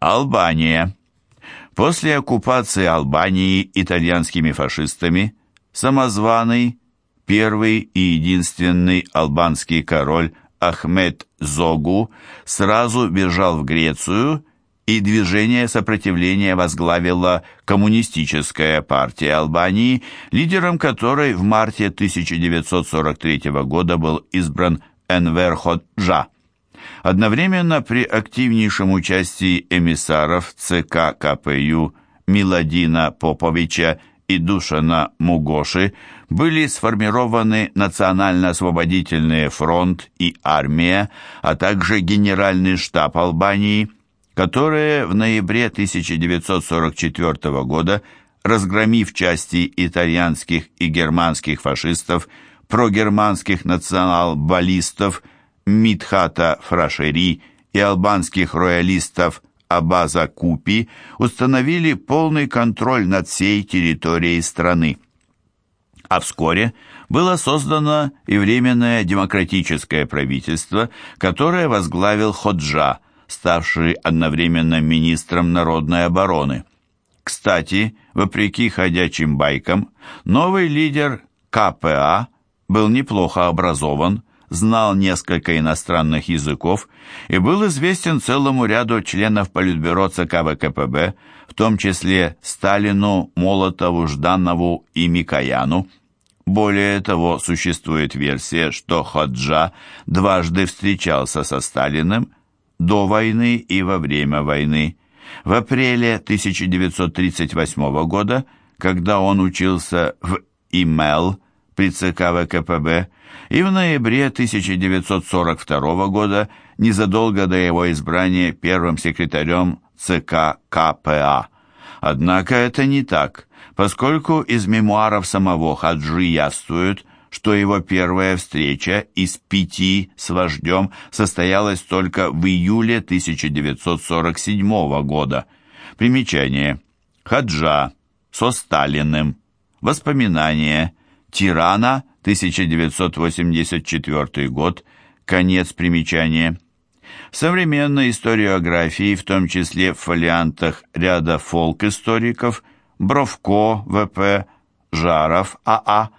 Албания. После оккупации Албании итальянскими фашистами самозваный, первый и единственный албанский король Ахмед Зогу сразу бежал в Грецию, и движение сопротивления возглавила Коммунистическая партия Албании, лидером которой в марте 1943 года был избран Энвер Ходжа. Одновременно при активнейшем участии эмиссаров ЦК КПЮ Миладина Поповича и Душана Мугоши были сформированы Национально-освободительный фронт и армия, а также Генеральный штаб Албании, которые в ноябре 1944 года, разгромив части итальянских и германских фашистов, прогерманских национал-баллистов Митхата Фрашери и албанских роялистов Абаза Купи установили полный контроль над всей территорией страны. А вскоре было создано и Временное демократическое правительство, которое возглавил Ходжа, ставший одновременно министром народной обороны. Кстати, вопреки ходячим байкам, новый лидер КПА был неплохо образован, знал несколько иностранных языков и был известен целому ряду членов Политбюро ЦК ВКПБ, в том числе Сталину, Молотову, Жданову и Микояну. Более того, существует версия, что Ходжа дважды встречался со Сталиным до войны и во время войны. В апреле 1938 года, когда он учился в ИМЭЛ при ЦК ВКПБ, и в ноябре 1942 года, незадолго до его избрания первым секретарем ЦК КПА. Однако это не так, поскольку из мемуаров самого Хаджи яствует, что его первая встреча из пяти с вождем состоялась только в июле 1947 года. Примечание. Хаджа со Сталиным. Воспоминания. Тирана 1984 год, конец примечания. В современной историографии, в том числе в фолиантах ряда фолк-историков, Бровко, В.П., Жаров, А.А.,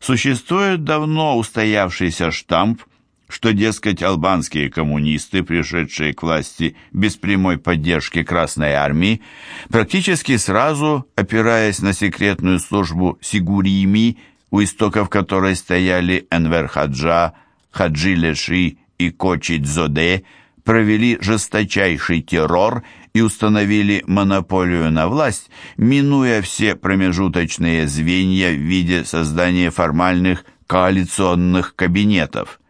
существует давно устоявшийся штамп, что, дескать, албанские коммунисты, пришедшие к власти без прямой поддержки Красной Армии, практически сразу, опираясь на секретную службу Сигурими, у истоков которой стояли Энвер Хаджа, Хаджи Леши и Кочи Дзоде, провели жесточайший террор и установили монополию на власть, минуя все промежуточные звенья в виде создания формальных коалиционных кабинетов.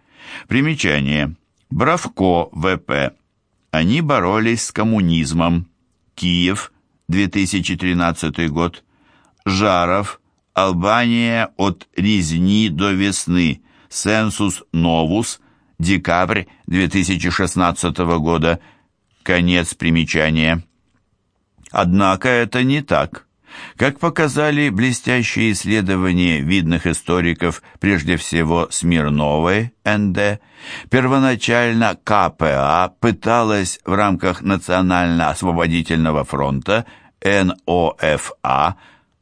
Примечание. Бравко, ВП. Они боролись с коммунизмом. Киев, 2013 год. Жаров, Албания от резни до весны. Сенсус новус. Декабрь 2016 года. Конец примечания. Однако это не так. Как показали блестящие исследования видных историков, прежде всего Смирновой, НД, первоначально КПА пыталась в рамках Национально-освободительного фронта НОФА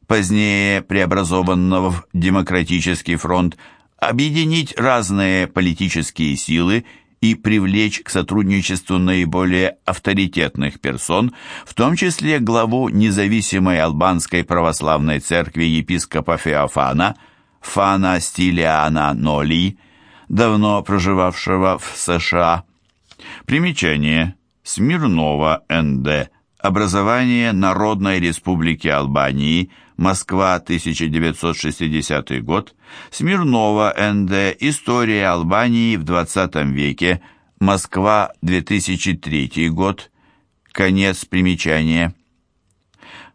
позднее преобразованного в Демократический фронт, объединить разные политические силы и привлечь к сотрудничеству наиболее авторитетных персон, в том числе главу независимой албанской православной церкви епископа Феофана, Фана Стилиана Ноли, давно проживавшего в США. Примечание. Смирнова, Н.Д. Образование Народной Республики Албании – Москва, 1960 год, Смирнова, Н.Д. История Албании в 20 веке, Москва, 2003 год, конец примечания.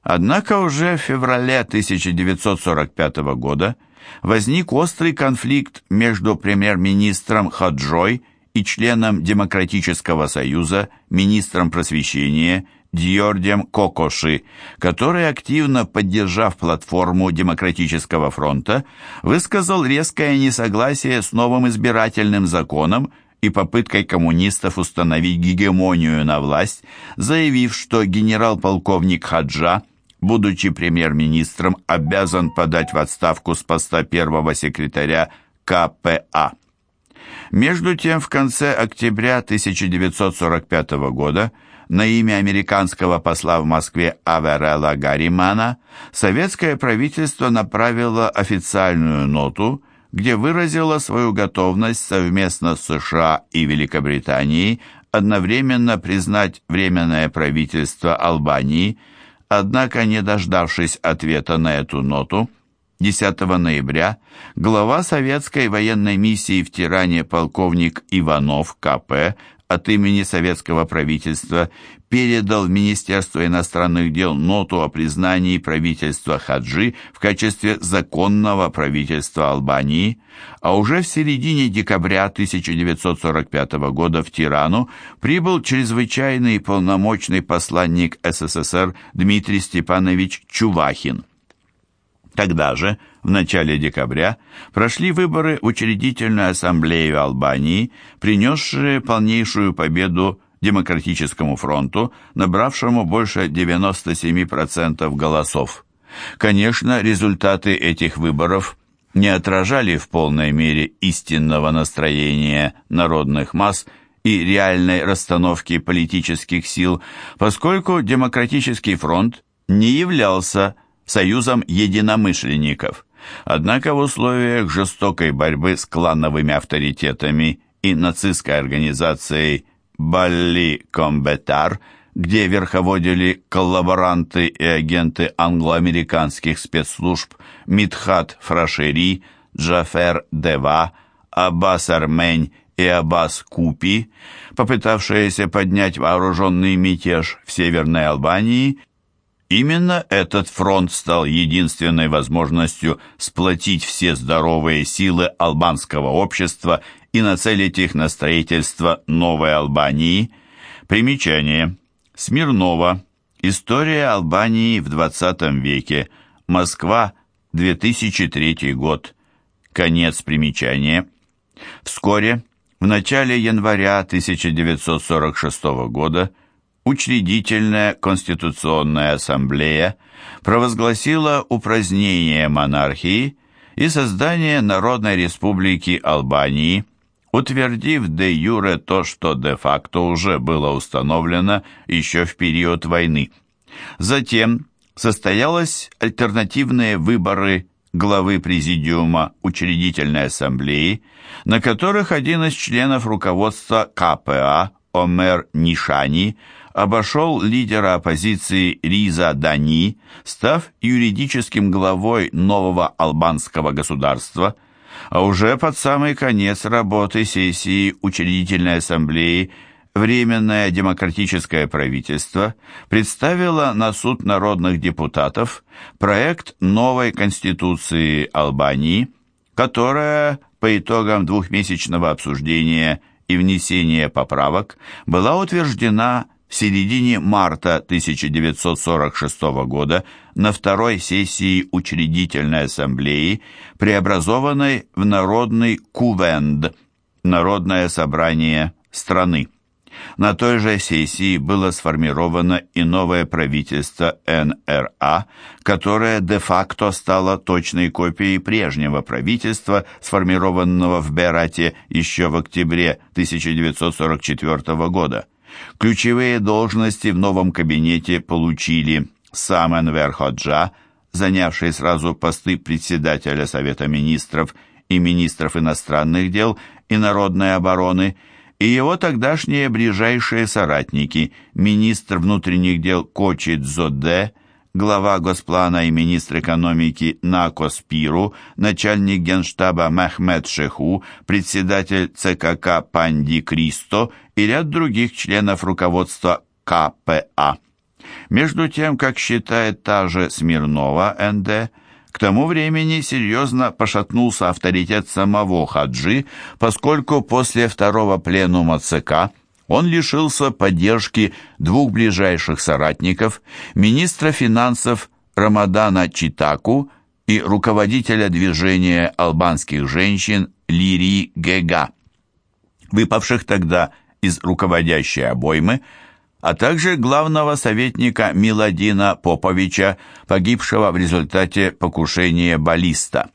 Однако уже в феврале 1945 года возник острый конфликт между премьер-министром Хаджой и членом Демократического союза, министром просвещения Дьордем Кокоши, который, активно поддержав платформу Демократического фронта, высказал резкое несогласие с новым избирательным законом и попыткой коммунистов установить гегемонию на власть, заявив, что генерал-полковник Хаджа, будучи премьер-министром, обязан подать в отставку с поста первого секретаря КПА. Между тем, в конце октября 1945 года на имя американского посла в Москве Аверела Гарримана советское правительство направило официальную ноту, где выразило свою готовность совместно с США и Великобританией одновременно признать Временное правительство Албании, однако, не дождавшись ответа на эту ноту, 10 ноября глава советской военной миссии в Тиране полковник Иванов КП от имени советского правительства передал в Министерство иностранных дел ноту о признании правительства Хаджи в качестве законного правительства Албании, а уже в середине декабря 1945 года в Тирану прибыл чрезвычайный полномочный посланник СССР Дмитрий Степанович Чувахин. Тогда же, в начале декабря, прошли выборы в учредительную ассамблею Албании, принесшие полнейшую победу Демократическому фронту, набравшему больше 97% голосов. Конечно, результаты этих выборов не отражали в полной мере истинного настроения народных масс и реальной расстановки политических сил, поскольку Демократический фронт не являлся союзом единомышленников. Однако в условиях жестокой борьбы с клановыми авторитетами и нацистской организацией Балли Комбетар, где верховодили коллаборанты и агенты англо-американских спецслужб Митхат Фрашери, Джафер Дева, Аббас Армень и Аббас Купи, попытавшиеся поднять вооруженный мятеж в Северной Албании – Именно этот фронт стал единственной возможностью сплотить все здоровые силы албанского общества и нацелить их на строительство новой Албании. Примечание. Смирнова. История Албании в 20 веке. Москва, 2003 год. Конец примечания. Вскоре, в начале января 1946 года, Учредительная Конституционная Ассамблея провозгласила упразднение монархии и создание Народной Республики Албании, утвердив де юре то, что де-факто уже было установлено еще в период войны. Затем состоялись альтернативные выборы главы Президиума Учредительной Ассамблеи, на которых один из членов руководства КПА, Омер Нишани, обошел лидера оппозиции Риза Дани, став юридическим главой нового албанского государства, а уже под самый конец работы сессии Учредительной Ассамблеи Временное демократическое правительство представило на суд народных депутатов проект новой конституции Албании, которая по итогам двухмесячного обсуждения и внесения поправок была утверждена в середине марта 1946 года на второй сессии Учредительной Ассамблеи, преобразованной в Народный Кувенд, Народное собрание страны. На той же сессии было сформировано и новое правительство НРА, которое де-факто стало точной копией прежнего правительства, сформированного в Берате еще в октябре 1944 года. Ключевые должности в новом кабинете получили сам Энвер Ходжа, занявший сразу посты председателя Совета министров и министров иностранных дел и народной обороны, и его тогдашние ближайшие соратники, министр внутренних дел Кочи Дзоде, глава Госплана и министр экономики Нако Спиру, начальник генштаба Мехмед Шеху, председатель ЦКК Панди Кристо и ряд других членов руководства КПА. Между тем, как считает та же Смирнова НД, к тому времени серьезно пошатнулся авторитет самого Хаджи, поскольку после второго пленума ЦК – он лишился поддержки двух ближайших соратников, министра финансов Рамадана Читаку и руководителя движения албанских женщин Лири Гега. выпавших тогда из руководящей обоймы, а также главного советника Миладина Поповича, погибшего в результате покушения баллиста.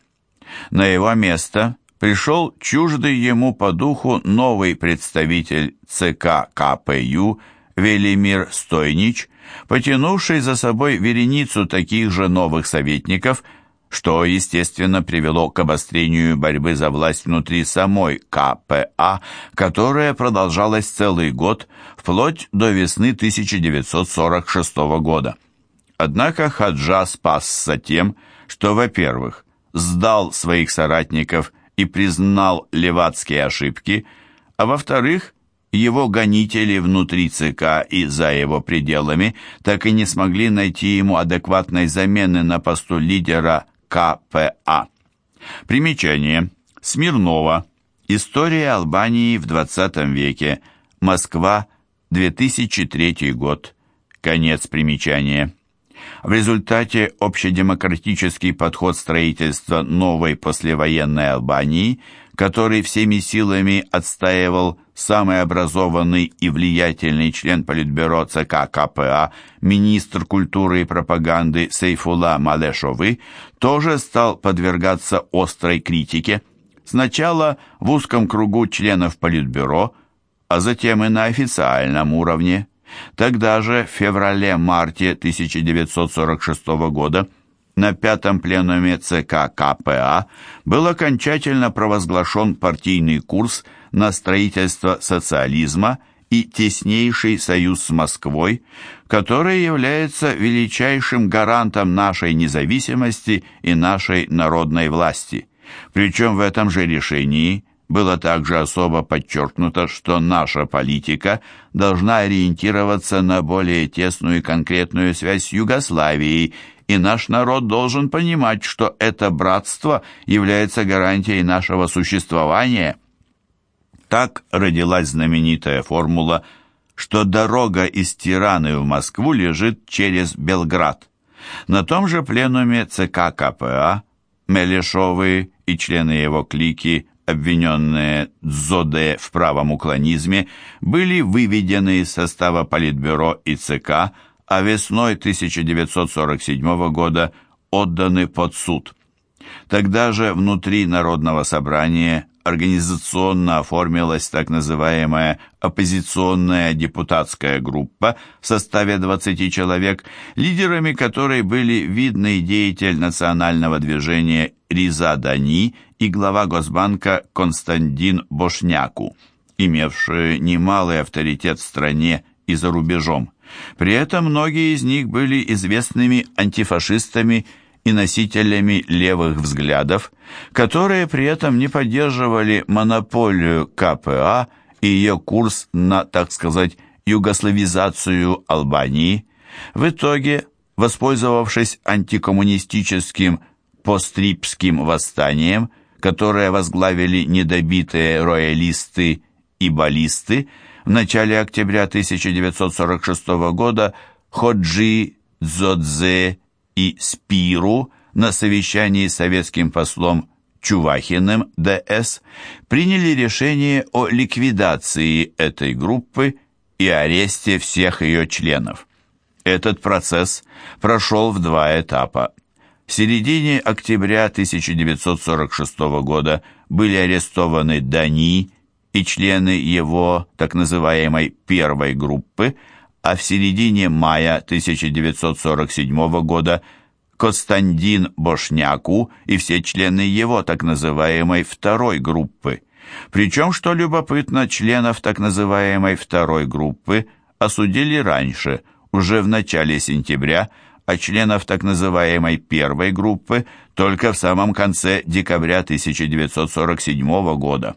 На его место пришел чуждый ему по духу новый представитель ЦК КПЮ Велимир Стойнич, потянувший за собой вереницу таких же новых советников – что, естественно, привело к обострению борьбы за власть внутри самой КПА, которая продолжалась целый год, вплоть до весны 1946 года. Однако Хаджа спасся тем, что, во-первых, сдал своих соратников и признал левацкие ошибки, а во-вторых, его гонители внутри ЦК и за его пределами так и не смогли найти ему адекватной замены на посту лидера КПА. Примечание. Смирнова. История Албании в 20 веке. Москва, 2003 год. Конец примечания. В результате общедемократический подход строительства новой послевоенной Албании, который всеми силами отстаивал самый образованный и влиятельный член Политбюро ЦК КПА, министр культуры и пропаганды Сейфула Малешовы, тоже стал подвергаться острой критике. Сначала в узком кругу членов Политбюро, а затем и на официальном уровне. Тогда же, в феврале-марте 1946 года, на пятом пленуме ЦК КПА был окончательно провозглашен партийный курс на строительство социализма и теснейший союз с Москвой, который является величайшим гарантом нашей независимости и нашей народной власти. Причем в этом же решении было также особо подчеркнуто, что наша политика должна ориентироваться на более тесную и конкретную связь с Югославией и наш народ должен понимать, что это братство является гарантией нашего существования. Так родилась знаменитая формула, что дорога из Тираны в Москву лежит через Белград. На том же пленуме ЦК КПА Мелешовы и члены его клики, обвиненные Дзоде в правом уклонизме, были выведены из состава Политбюро и ЦК, а весной 1947 года отданы под суд. Тогда же внутри Народного собрания организационно оформилась так называемая оппозиционная депутатская группа в составе 20 человек, лидерами которой были видный деятель национального движения Риза Дани и глава Госбанка Константин Бошняку, имевшие немалый авторитет в стране и за рубежом. При этом многие из них были известными антифашистами и носителями левых взглядов, которые при этом не поддерживали монополию КПА и ее курс на, так сказать, югославизацию Албании. В итоге, воспользовавшись антикоммунистическим пострипским восстанием, которое возглавили недобитые роялисты и баллисты, в начале октября 1946 года Ходжи Дзодзе и Спиру на совещании с советским послом Чувахиным ДС приняли решение о ликвидации этой группы и аресте всех ее членов. Этот процесс прошел в два этапа. В середине октября 1946 года были арестованы Дани, и члены его так называемой первой группы, а в середине мая 1947 года Константин Бошняку и все члены его так называемой второй группы. Причем, что любопытно, членов так называемой второй группы осудили раньше, уже в начале сентября, а членов так называемой первой группы только в самом конце декабря 1947 года.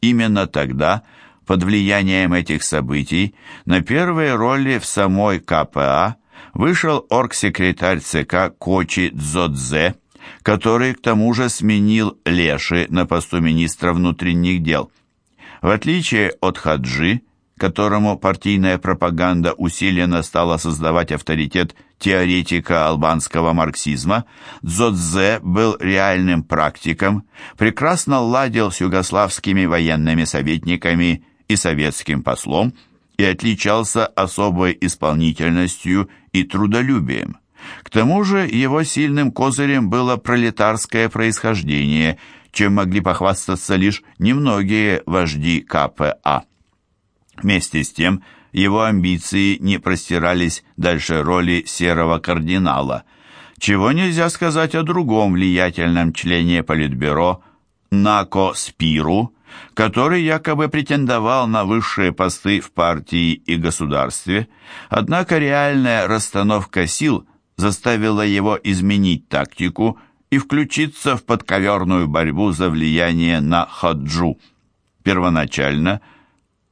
Именно тогда, под влиянием этих событий, на первые роли в самой КПА вышел оргсекретарь ЦК Кочи Дзодзе, который к тому же сменил Леши на посту министра внутренних дел. В отличие от Хаджи, которому партийная пропаганда усиленно стала создавать авторитет теоретика албанского марксизма, Дзодзе был реальным практиком, прекрасно ладил с югославскими военными советниками и советским послом и отличался особой исполнительностью и трудолюбием. К тому же его сильным козырем было пролетарское происхождение, чем могли похвастаться лишь немногие вожди КПА. Вместе с тем, его амбиции не простирались дальше роли серого кардинала, чего нельзя сказать о другом влиятельном члене Политбюро Нако Спиру, который якобы претендовал на высшие посты в партии и государстве, однако реальная расстановка сил заставила его изменить тактику и включиться в подковерную борьбу за влияние на Хаджу. Первоначально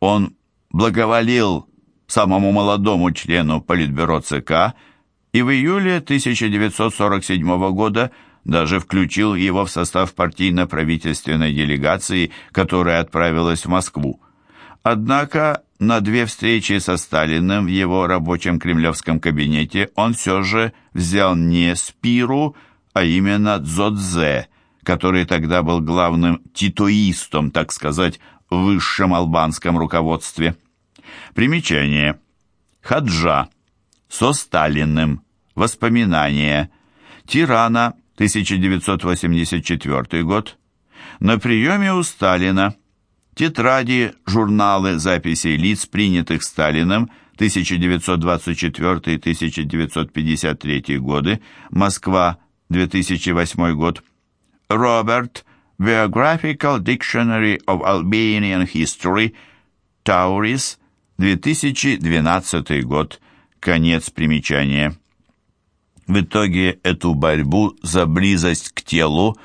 он благоволил самому молодому члену Политбюро ЦК и в июле 1947 года даже включил его в состав партийно-правительственной делегации, которая отправилась в Москву. Однако на две встречи со Сталиным в его рабочем кремлевском кабинете он все же взял не Спиру, а именно Дзодзе, который тогда был главным титоистом, так сказать, в высшем албанском руководстве. Примечание. Хаджа. Со Сталиным. Воспоминания. Тирана. 1984 год. На приеме у Сталина. Тетради, журналы записей лиц, принятых Сталиным, 1924-1953 годы, Москва, 2008 год. Роберт, Biographical Dictionary of Albanian History, Taurus, 2012 год. Конец примечания. В итоге эту борьбу за близость к телу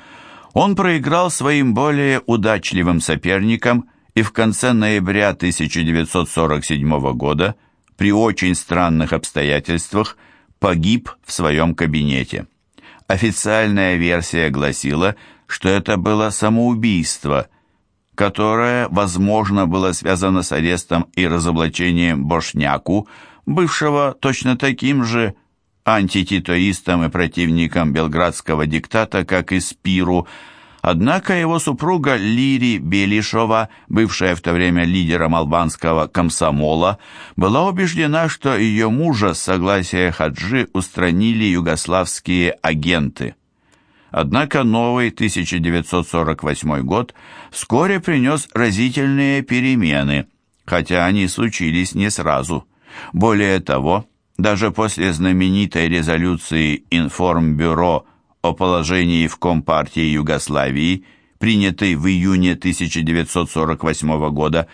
он проиграл своим более удачливым соперникам и в конце ноября 1947 года при очень странных обстоятельствах погиб в своем кабинете. Официальная версия гласила, что это было самоубийство, которое, возможно, было связано с арестом и разоблачением Бошняку, бывшего точно таким же антититоистом и противником белградского диктата, как и Спиру, Однако его супруга Лири Белишова, бывшая в то время лидером албанского комсомола, была убеждена, что ее мужа с согласия Хаджи устранили югославские агенты. Однако новый 1948 год вскоре принес разительные перемены, хотя они случились не сразу. Более того, даже после знаменитой резолюции Информбюро о положении в Компартии Югославии, принятой в июне 1948 года,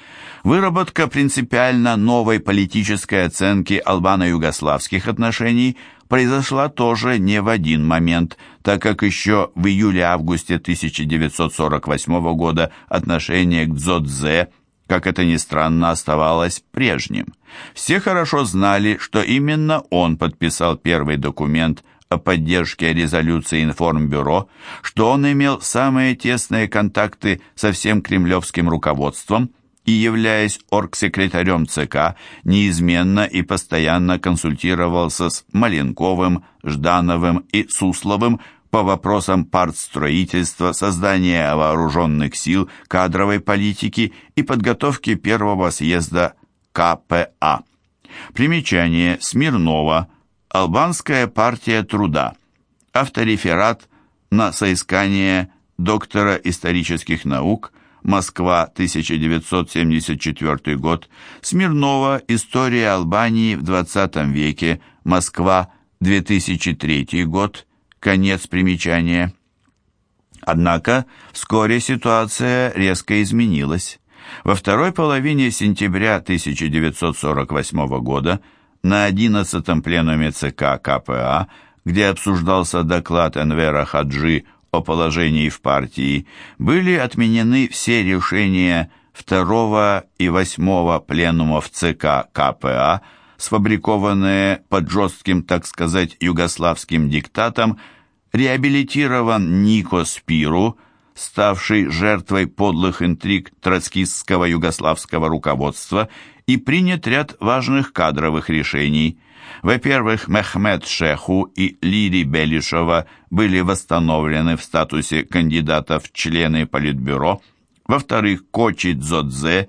выработка принципиально новой политической оценки албано-югославских отношений произошла тоже не в один момент, так как еще в июле-августе 1948 года отношение к Дзодзе – как это ни странно, оставалось прежним. Все хорошо знали, что именно он подписал первый документ о поддержке резолюции Информбюро, что он имел самые тесные контакты со всем кремлевским руководством и, являясь оргсекретарем ЦК, неизменно и постоянно консультировался с Маленковым, Ждановым и Сусловым по вопросам партстроительства, создания вооруженных сил, кадровой политики и подготовки первого съезда КПА. Примечание Смирнова. Албанская партия труда. Автореферат на соискание доктора исторических наук Москва, 1974 год. Смирнова. История Албании в 20 веке. Москва, 2003 год. Конец примечания. Однако вскоре ситуация резко изменилась. Во второй половине сентября 1948 года на 11-м пленуме ЦК КПА, где обсуждался доклад Энвера Хаджи о положении в партии, были отменены все решения 2 и 8 пленумов ЦК КПА, сфабрикованные под жестким, так сказать, югославским диктатом, реабилитирован Нико Спиру, ставший жертвой подлых интриг троцкистского югославского руководства и принят ряд важных кадровых решений. Во-первых, Мехмед Шеху и Лири Белишева были восстановлены в статусе кандидатов в члены Политбюро. Во-вторых, Кочи Дзодзе,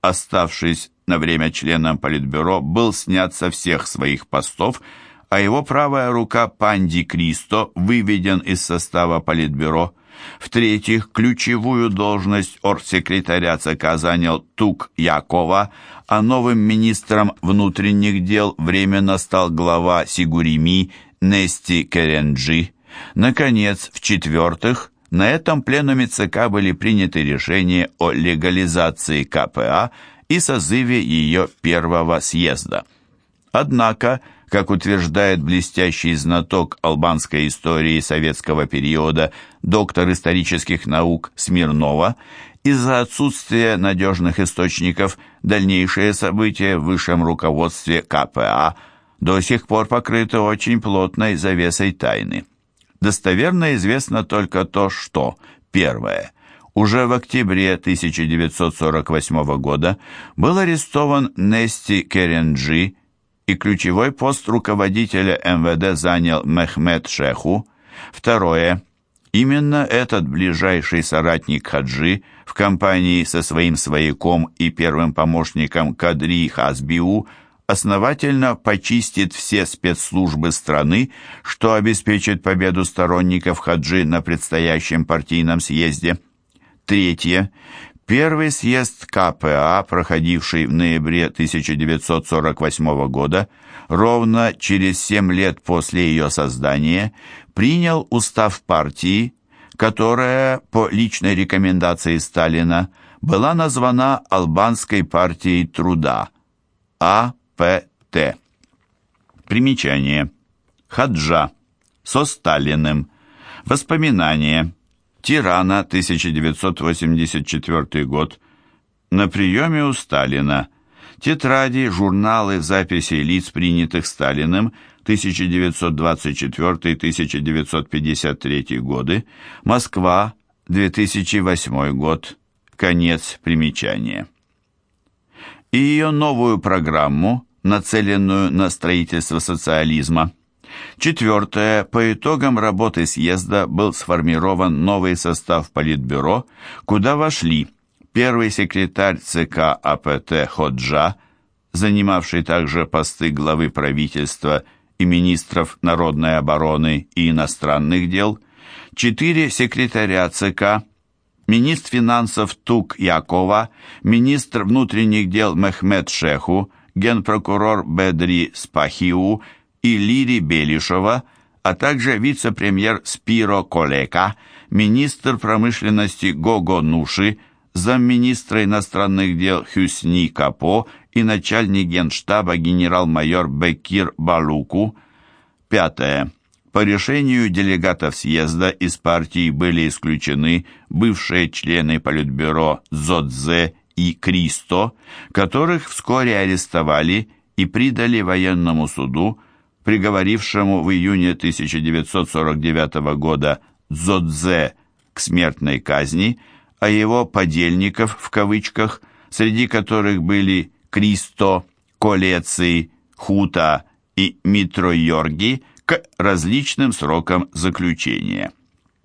оставшись на время членом Политбюро, был снят со всех своих постов, а его правая рука Панди Кристо выведен из состава Политбюро. В-третьих, ключевую должность оргсекретаря ЦК занял Тук Якова, а новым министром внутренних дел временно стал глава Сигурими Нести Керенджи. Наконец, в-четвертых, на этом пленуме ЦК были приняты решения о легализации КПА и созыве ее первого съезда. Однако, как утверждает блестящий знаток албанской истории советского периода доктор исторических наук Смирнова, из-за отсутствия надежных источников дальнейшие события в высшем руководстве КПА до сих пор покрыты очень плотной завесой тайны. Достоверно известно только то, что, первое, уже в октябре 1948 года был арестован Нести Керенджи, и ключевой пост руководителя МВД занял Мехмед Шеху. Второе. Именно этот ближайший соратник Хаджи в компании со своим свояком и первым помощником Кадри Хазбиу основательно почистит все спецслужбы страны, что обеспечит победу сторонников Хаджи на предстоящем партийном съезде. Третье. Первый съезд КПА, проходивший в ноябре 1948 года, ровно через семь лет после ее создания, принял устав партии, которая, по личной рекомендации Сталина, была названа Албанской партией труда, АПТ. Примечание. Хаджа. Со Сталиным. Воспоминания. Тирана, 1984 год. На приеме у Сталина. Тетради, журналы, записи лиц, принятых Сталиным, 1924-1953 годы. Москва, 2008 год. Конец примечания. И ее новую программу, нацеленную на строительство социализма – Четвертое. По итогам работы съезда был сформирован новый состав Политбюро, куда вошли первый секретарь ЦК АПТ Ходжа, занимавший также посты главы правительства и министров народной обороны и иностранных дел, четыре секретаря ЦК, министр финансов Тук Якова, министр внутренних дел Мехмед Шеху, генпрокурор Бедри Спахиу и Лири Белишева, а также вице-премьер Спиро Колека, министр промышленности Гого Нуши, замминистра иностранных дел Хюсни Капо и начальник генштаба генерал-майор Бекир Балуку. Пятое. По решению делегатов съезда из партии были исключены бывшие члены Политбюро Зодзе и Кристо, которых вскоре арестовали и придали военному суду, приговорившему в июне 1949 года Дзодзе к смертной казни, а его «подельников» в кавычках, среди которых были Кристо, Колеций, Хута и Митро Йорги, к различным срокам заключения.